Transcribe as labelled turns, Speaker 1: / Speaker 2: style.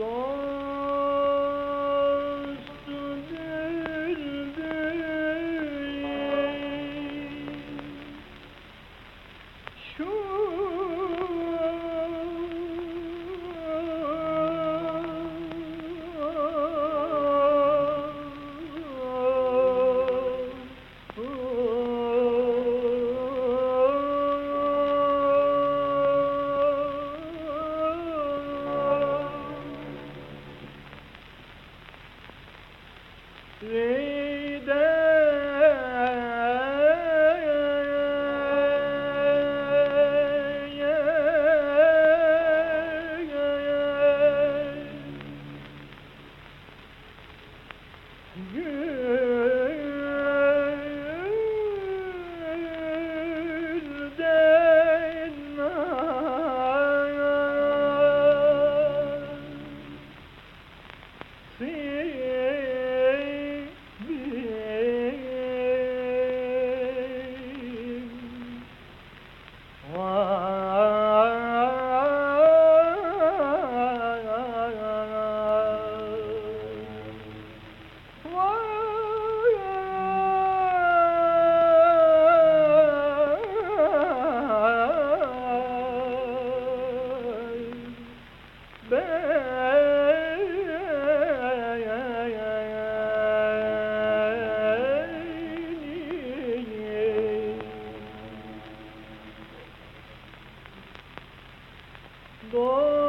Speaker 1: Dostu Yeah. Dostu